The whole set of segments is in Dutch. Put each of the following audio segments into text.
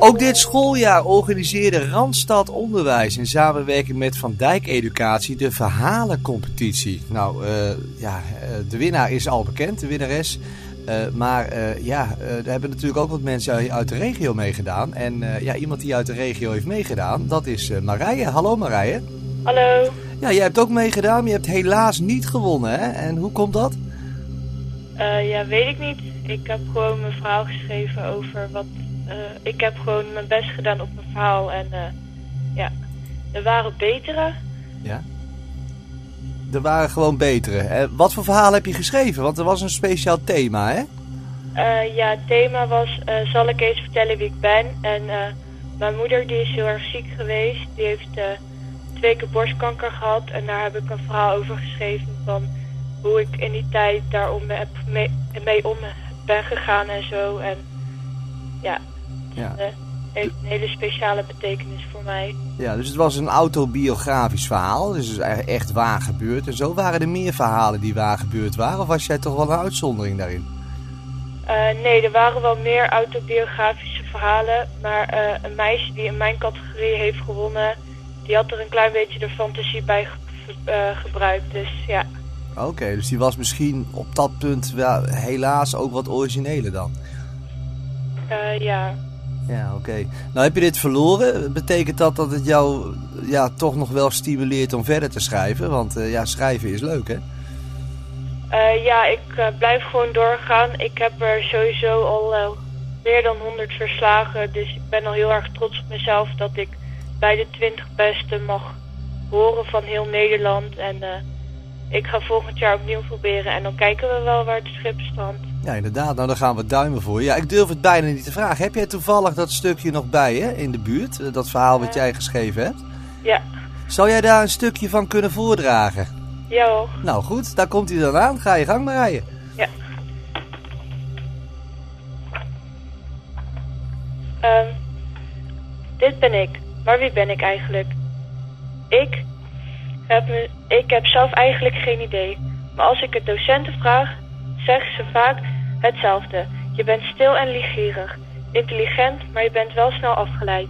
Ook dit schooljaar organiseerde Randstad Onderwijs in samenwerking met Van Dijk Educatie de verhalencompetitie. Nou, uh, ja, de winnaar is al bekend, de winnares. Uh, maar uh, ja, er hebben natuurlijk ook wat mensen uit de regio meegedaan. En ja, iemand die uit de regio heeft meegedaan, dat is Marije. Hallo Marije. Hallo. Ja, jij hebt ook meegedaan, maar je hebt helaas niet gewonnen, hè? En hoe komt dat? ja, weet ik niet. Ik heb gewoon mijn verhaal geschreven over wat ik heb gewoon mijn best gedaan op mijn verhaal. En uh, ja, er waren betere. Ja? Er waren gewoon betere. Uh, wat voor verhaal heb je geschreven? Want er was een speciaal thema, hè? ja, het thema was, zal ik eens vertellen wie ik ben? En mijn moeder die is heel erg ziek geweest. Die heeft twee keer borstkanker gehad. En daar heb ik een verhaal over geschreven van hoe ik in die tijd daarom heb mee, mee om ben gegaan en zo. En ja, ja. Uh, heeft een hele speciale betekenis voor mij. Ja, dus het was een autobiografisch verhaal. Dus het is echt waar gebeurd. En zo waren er meer verhalen die waar gebeurd waren? Of was jij toch wel een uitzondering daarin? Uh, nee, er waren wel meer autobiografische verhalen. Maar uh, een meisje die in mijn categorie heeft gewonnen... die had er een klein beetje de fantasie bij ge gebruikt. Dus ja. Oké, dus die was misschien op dat punt wel helaas ook wat origineler dan? ja. Ja, oké. Nou heb je dit verloren. Betekent dat dat het jou ja, toch nog wel stimuleert om verder te schrijven? Want uh, ja, schrijven is leuk, hè? Uh, ja, ik uh, blijf gewoon doorgaan. Ik heb er sowieso al meer dan 100 verslagen. Dus ik ben al heel erg trots op mezelf dat ik bij de 20 beste mag horen van heel Nederland. En ik ga volgend jaar opnieuw proberen. En dan kijken we wel waar het schip strandt. Ja, inderdaad. Nou, dan gaan we duimen voor je. Ja, ik durf het bijna niet te vragen. Heb jij toevallig dat stukje nog bij je in de buurt? Eh, dat verhaal wat jij geschreven hebt? Ja. Zou jij daar een stukje van kunnen voordragen? Ja hoor. Nou goed, daar komt hij dan aan. Ga je gang maar rijden. Ja. Um, dit ben ik. Maar wie ben ik eigenlijk? Ik heb, me, ik heb zelf eigenlijk geen idee. Maar als ik het docenten vraag, zeggen ze vaak hetzelfde. Je bent stil en liefgierig. Intelligent, maar je bent wel snel afgeleid.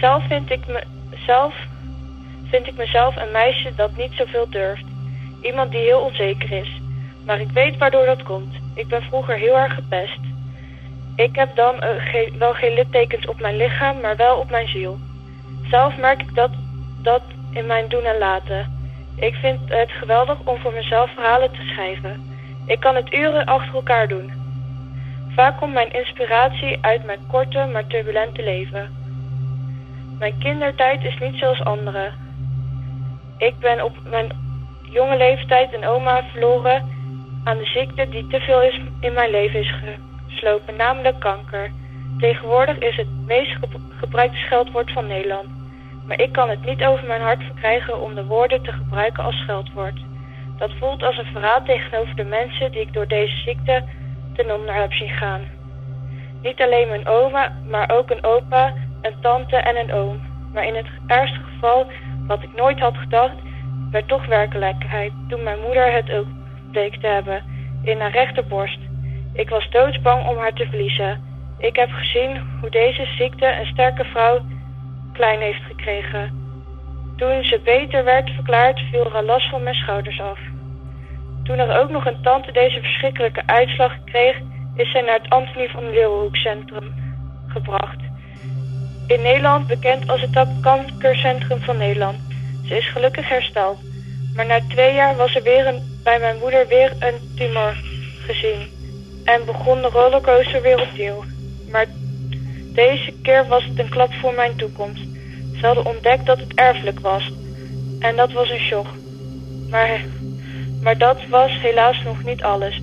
Zelf vind ik, me, zelf vind ik mezelf een meisje dat niet zoveel durft. Iemand die heel onzeker is. Maar ik weet waardoor dat komt. Ik ben vroeger heel erg gepest. Ik heb dan uh, wel geen littekens op mijn lichaam, maar wel op mijn ziel. Zelf merk ik dat, dat in mijn doen en laten. Ik vind het geweldig om voor mezelf verhalen te schrijven. Ik kan het uren achter elkaar doen. Vaak komt mijn inspiratie uit mijn korte maar turbulente leven. Mijn kindertijd is niet zoals anderen. Ik ben op mijn jonge leeftijd een oma verloren aan de ziekte die te veel is in mijn leven is geslopen, namelijk kanker. Tegenwoordig is het meest gebruikte scheldwoord van Nederland. Maar ik kan het niet over mijn hart verkrijgen om de woorden te gebruiken als scheldwoord. Dat voelt als een verraad tegenover de mensen die ik door deze ziekte ten onder heb zien gaan. Niet alleen mijn oma, maar ook een opa, een tante en een oom. Maar in het ergste geval, wat ik nooit had gedacht, werd toch werkelijkheid toen mijn moeder het ook bleek te hebben, in haar rechterborst. Ik was doodsbang om haar te verliezen. Ik heb gezien hoe deze ziekte een sterke vrouw klein heeft gekregen. Toen ze beter werd verklaard, viel last van mijn schouders af. Toen er ook nog een tante deze verschrikkelijke uitslag kreeg, is zij naar het Antonie van Leeuwenhoek Centrum gebracht. In Nederland bekend als het kankercentrum van Nederland. Ze is gelukkig hersteld. Maar na twee jaar was er weer bij mijn moeder weer een tumor gezien. En begon de rollercoaster weer opnieuw. Maar deze keer was het een klap voor mijn toekomst. Ze hadden ontdekt dat het erfelijk was. En dat was een shock. Maar, maar dat was helaas nog niet alles.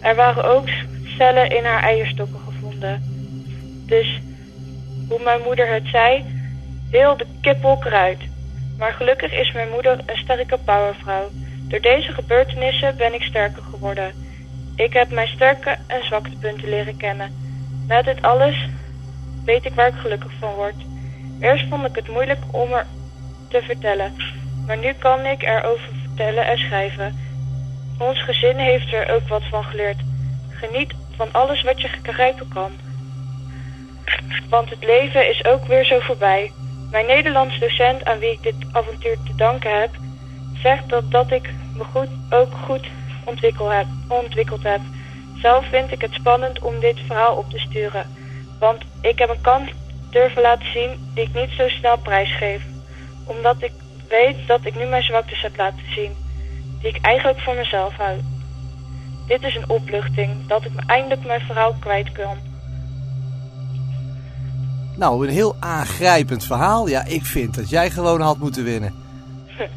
Er waren ook cellen in haar eierstokken gevonden. Dus, hoe mijn moeder het zei, heel de kippel eruit. Maar gelukkig is mijn moeder een sterke powervrouw. Door deze gebeurtenissen ben ik sterker geworden. Ik heb mijn sterke en zwakke punten leren kennen. Met dit alles weet ik waar ik gelukkig van word. Eerst vond ik het moeilijk om er te vertellen, maar nu kan ik erover vertellen en schrijven. Ons gezin heeft er ook wat van geleerd. Geniet van alles wat je begrijpen kan. Want het leven is ook weer zo voorbij. Mijn Nederlands docent, aan wie ik dit avontuur te danken heb, zegt dat, dat ik me goed, ook goed ontwikkeld heb, ontwikkeld heb. Zelf vind ik het spannend om dit verhaal op te sturen. Want ik heb een kant durven laten zien die ik niet zo snel prijsgeef. Omdat ik weet dat ik nu mijn zwaktes heb laten zien. Die ik eigenlijk voor mezelf houd. Dit is een opluchting dat ik eindelijk mijn verhaal kwijt kan. Nou, een heel aangrijpend verhaal. Ja, ik vind dat jij gewoon had moeten winnen.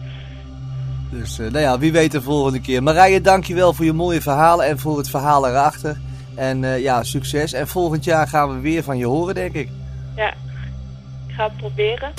Dus uh, nou ja, wie weet de volgende keer. Marije, dankjewel voor je mooie verhalen en voor het verhaal erachter. En uh, ja, succes. En volgend jaar gaan we weer van je horen, denk ik. Ja, ik ga het proberen.